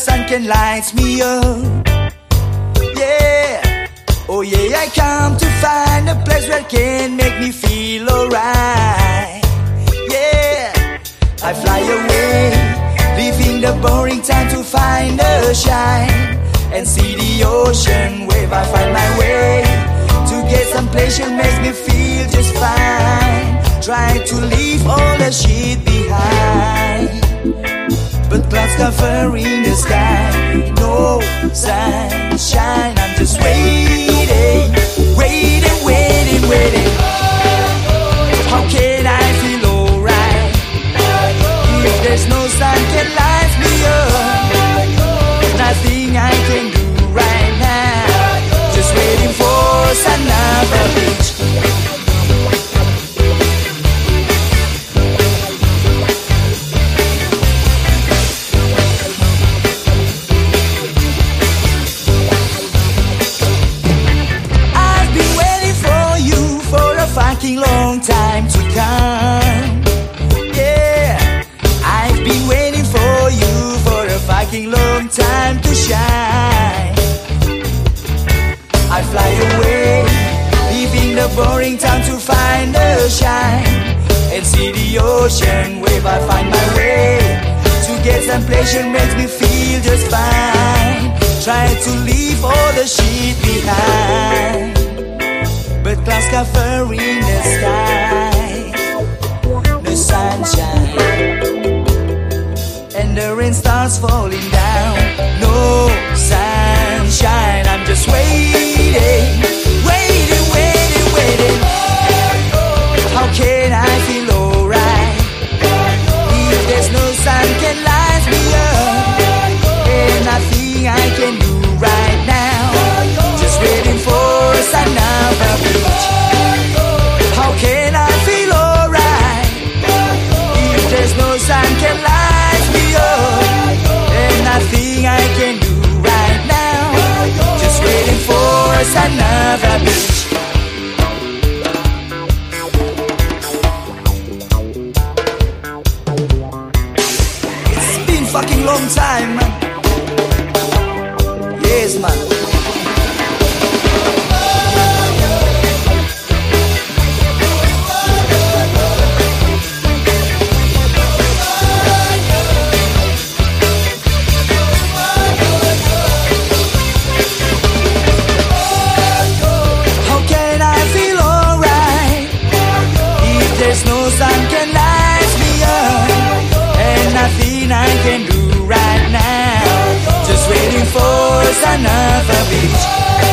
Can light me up. Yeah, oh yeah, I come to find a place where can make me feel alright. Yeah, I fly away, leaving the boring time to find a shine and see the ocean wave. I find my way to get some pleasure, makes me feel just fine. Try to leave all the shit behind but clouds covering the sky. No sunshine, I'm just waiting, time to come. Yeah, I've been waiting for you for a fucking long time to shine. I fly away, leaving the boring town to find the shine and see the ocean wave. I find my way to get some pleasure, makes me feel just fine. Try to leave all the shit behind clouds covering the sky. The sunshine and the rain starts falling down. Beach. It's been fucking long time, man. Yes, man. Another beach.